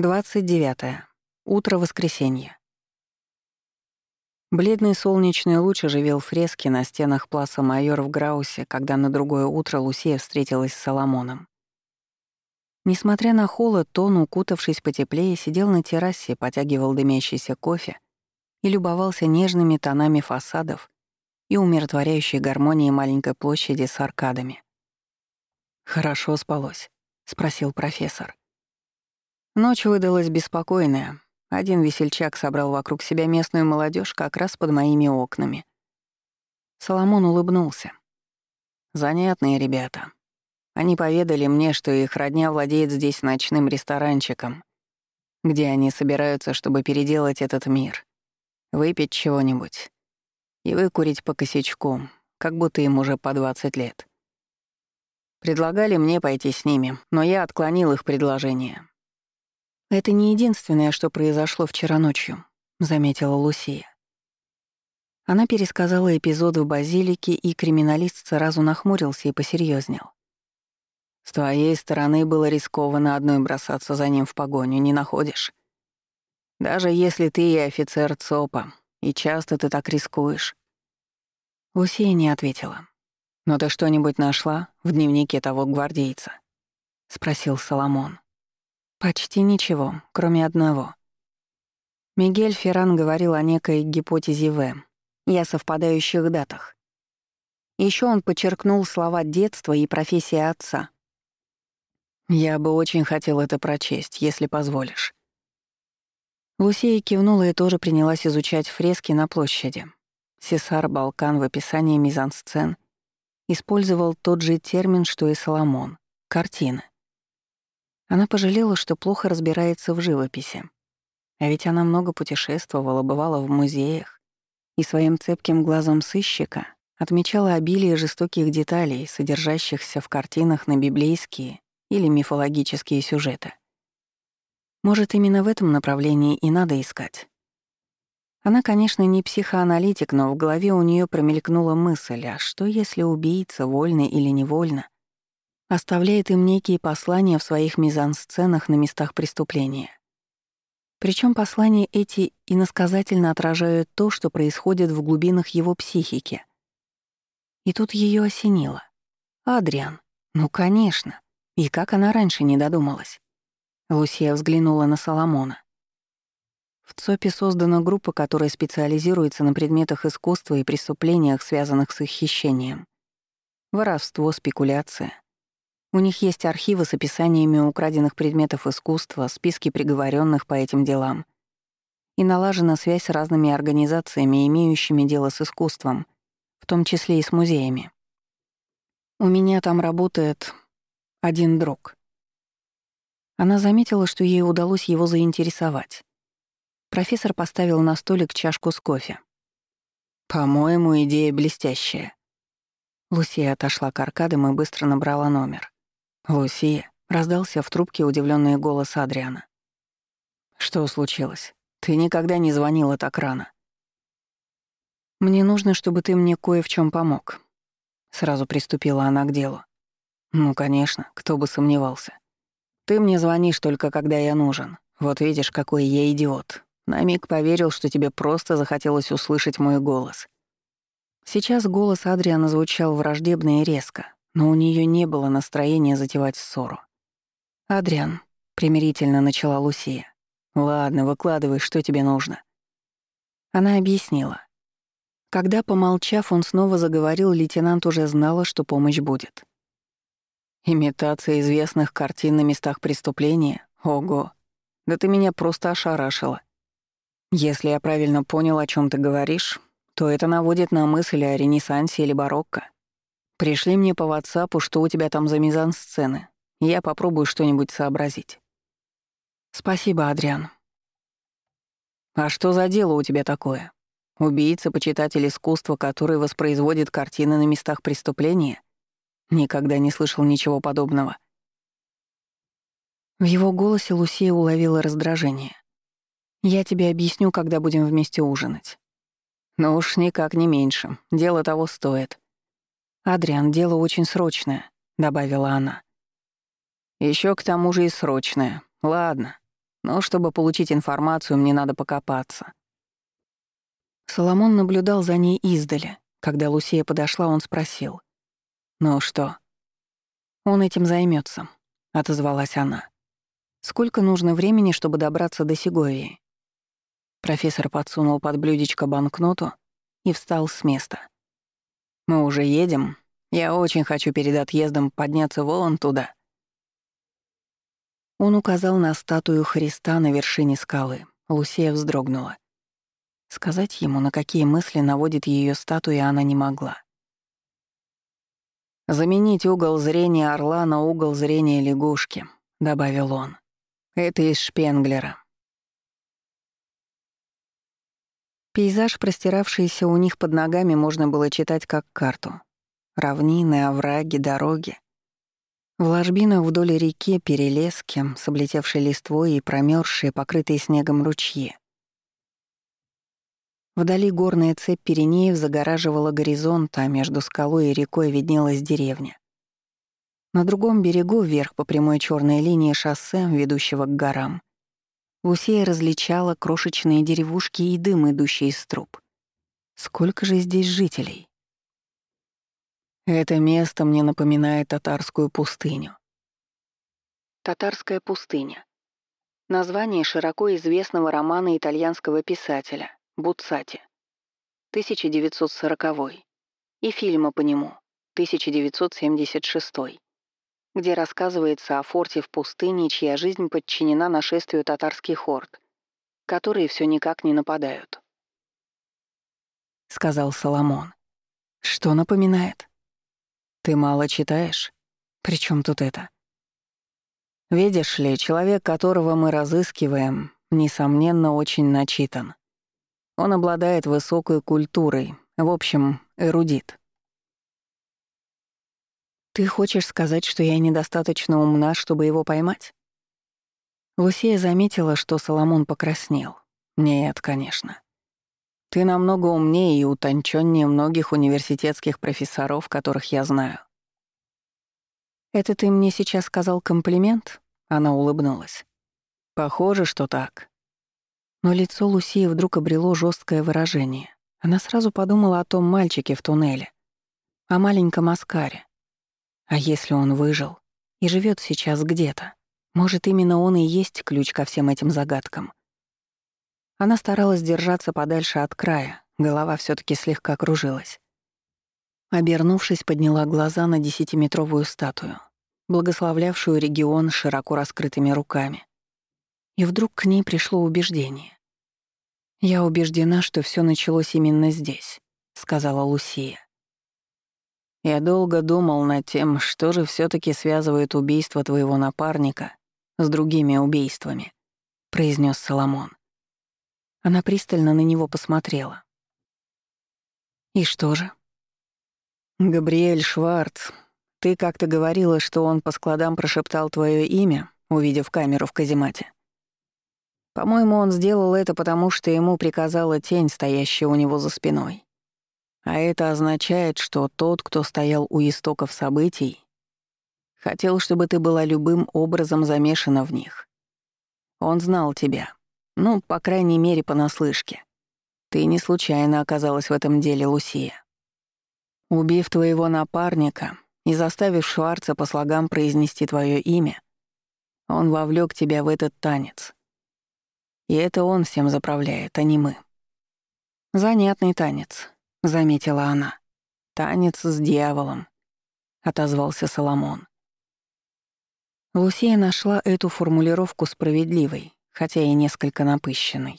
29. Утро воскресенья. Бледный солнечный луч оживил фрески на стенах Пласа Майор в Граусе, когда на другое утро Лусия встретилась с Соломоном. Несмотря на холод, Тон, укутавшись потеплее, сидел на террасе, потягивал дымящийся кофе и любовался нежными тонами фасадов и умиротворяющей гармонией маленькой площади с аркадами. «Хорошо спалось», — спросил профессор. Ночь выдалась беспокойная. Один весельчак собрал вокруг себя местную молодежь как раз под моими окнами. Соломон улыбнулся. «Занятные ребята. Они поведали мне, что их родня владеет здесь ночным ресторанчиком, где они собираются, чтобы переделать этот мир, выпить чего-нибудь и выкурить по косячку, как будто им уже по 20 лет. Предлагали мне пойти с ними, но я отклонил их предложение. «Это не единственное, что произошло вчера ночью», — заметила Лусия. Она пересказала эпизод в базилике, и криминалист сразу нахмурился и посерьезнел. «С твоей стороны было рискованно одной бросаться за ним в погоню, не находишь? Даже если ты и офицер ЦОПа, и часто ты так рискуешь». Лусия не ответила. «Но ты что-нибудь нашла в дневнике того гвардейца?» — спросил Соломон. Почти ничего, кроме одного. Мигель Ферран говорил о некой гипотезе В и о совпадающих датах. Еще он подчеркнул слова детства и профессия отца. «Я бы очень хотел это прочесть, если позволишь». Лусия кивнула и тоже принялась изучать фрески на площади. Сесар Балкан в описании мизансцен использовал тот же термин, что и Соломон — картины. Она пожалела, что плохо разбирается в живописи. А ведь она много путешествовала, бывала в музеях и своим цепким глазом сыщика отмечала обилие жестоких деталей, содержащихся в картинах на библейские или мифологические сюжеты. Может, именно в этом направлении и надо искать. Она, конечно, не психоаналитик, но в голове у нее промелькнула мысль, а что если убийца, вольно или невольно, оставляет им некие послания в своих мизансценах на местах преступления. Причем послания эти иносказательно отражают то, что происходит в глубинах его психики. И тут ее осенило. Адриан. Ну, конечно. И как она раньше не додумалась? Лусия взглянула на Соломона. В ЦОПе создана группа, которая специализируется на предметах искусства и преступлениях, связанных с их хищением. Воровство, спекуляция — у них есть архивы с описаниями украденных предметов искусства, списки приговоренных по этим делам. И налажена связь с разными организациями, имеющими дело с искусством, в том числе и с музеями. У меня там работает один друг. Она заметила, что ей удалось его заинтересовать. Профессор поставил на столик чашку с кофе. «По-моему, идея блестящая». Лусия отошла к аркадам и быстро набрала номер. «Лусия», — раздался в трубке удивленный голос Адриана. «Что случилось? Ты никогда не звонила так рано». «Мне нужно, чтобы ты мне кое в чем помог». Сразу приступила она к делу. «Ну, конечно, кто бы сомневался. Ты мне звонишь только когда я нужен. Вот видишь, какой я идиот. На миг поверил, что тебе просто захотелось услышать мой голос». Сейчас голос Адриана звучал враждебно и резко, но у нее не было настроения затевать ссору. «Адриан», — примирительно начала Лусия. «Ладно, выкладывай, что тебе нужно». Она объяснила. Когда, помолчав, он снова заговорил, лейтенант уже знала, что помощь будет. «Имитация известных картин на местах преступления? Ого! Да ты меня просто ошарашила. Если я правильно понял, о чем ты говоришь, то это наводит на мысль о Ренессансе или барокко. Пришли мне по WhatsApp, что у тебя там за мизансцены. Я попробую что-нибудь сообразить. Спасибо, Адриан. А что за дело у тебя такое? Убийца, почитатель искусства, который воспроизводит картины на местах преступления? Никогда не слышал ничего подобного. В его голосе Лусия уловила раздражение. «Я тебе объясню, когда будем вместе ужинать». «Ну уж никак не меньше. Дело того стоит. «Адриан, дело очень срочное», — добавила она. Еще к тому же и срочное. Ладно. Но чтобы получить информацию, мне надо покопаться. Соломон наблюдал за ней издали. Когда Лусия подошла, он спросил. «Ну что?» «Он этим займется, отозвалась она. «Сколько нужно времени, чтобы добраться до Сеговии?» Профессор подсунул под блюдечко банкноту и встал с места. «Мы уже едем. Я очень хочу перед отъездом подняться вон туда». Он указал на статую Христа на вершине скалы. Лусия вздрогнула. Сказать ему, на какие мысли наводит ее статуя, она не могла. «Заменить угол зрения орла на угол зрения лягушки», — добавил он. «Это из Шпенглера». Пейзаж, простиравшийся у них под ногами, можно было читать как карту. Равнины, овраги, дороги. В ложбинах вдоль реки перелески с облетевшей листвой и промерзшие, покрытые снегом ручьи. Вдали горная цепь Пиренеев загораживала горизонт, а между скалой и рекой виднелась деревня. На другом берегу, вверх по прямой черной линии шоссе, ведущего к горам, Лусея различала крошечные деревушки и дым, идущий из труб. Сколько же здесь жителей? Это место мне напоминает татарскую пустыню. Татарская пустыня. Название широко известного романа итальянского писателя Буцати, 1940 и фильма по нему, 1976 где рассказывается о форте в пустыне, чья жизнь подчинена нашествию татарских хорд, которые все никак не нападают. Сказал Соломон. Что напоминает? Ты мало читаешь? Причем тут это? Видишь ли, человек, которого мы разыскиваем, несомненно, очень начитан. Он обладает высокой культурой, в общем, эрудит. «Ты хочешь сказать, что я недостаточно умна, чтобы его поймать?» Лусия заметила, что Соломон покраснел. «Нет, конечно. Ты намного умнее и утонченнее многих университетских профессоров, которых я знаю». «Это ты мне сейчас сказал комплимент?» Она улыбнулась. «Похоже, что так. Но лицо Лусии вдруг обрело жесткое выражение. Она сразу подумала о том мальчике в туннеле, о маленьком Аскаре. А если он выжил и живет сейчас где-то? Может, именно он и есть ключ ко всем этим загадкам. Она старалась держаться подальше от края, голова все таки слегка кружилась. Обернувшись, подняла глаза на десятиметровую статую, благословлявшую регион широко раскрытыми руками. И вдруг к ней пришло убеждение. «Я убеждена, что все началось именно здесь», — сказала Лусия. «Я долго думал над тем, что же все таки связывает убийство твоего напарника с другими убийствами», — произнес Соломон. Она пристально на него посмотрела. «И что же?» «Габриэль Шварц, ты как-то говорила, что он по складам прошептал твое имя, увидев камеру в каземате. По-моему, он сделал это потому, что ему приказала тень, стоящая у него за спиной. А это означает, что тот, кто стоял у истоков событий, хотел, чтобы ты была любым образом замешана в них. Он знал тебя. Ну, по крайней мере, понаслышке. Ты не случайно оказалась в этом деле, Лусия. Убив твоего напарника и заставив Шварца по слогам произнести твое имя, он вовлек тебя в этот танец — и это он всем заправляет, а не мы. «Занятный танец», — заметила она. «Танец с дьяволом», — отозвался Соломон. Лусия нашла эту формулировку справедливой, хотя и несколько напыщенной.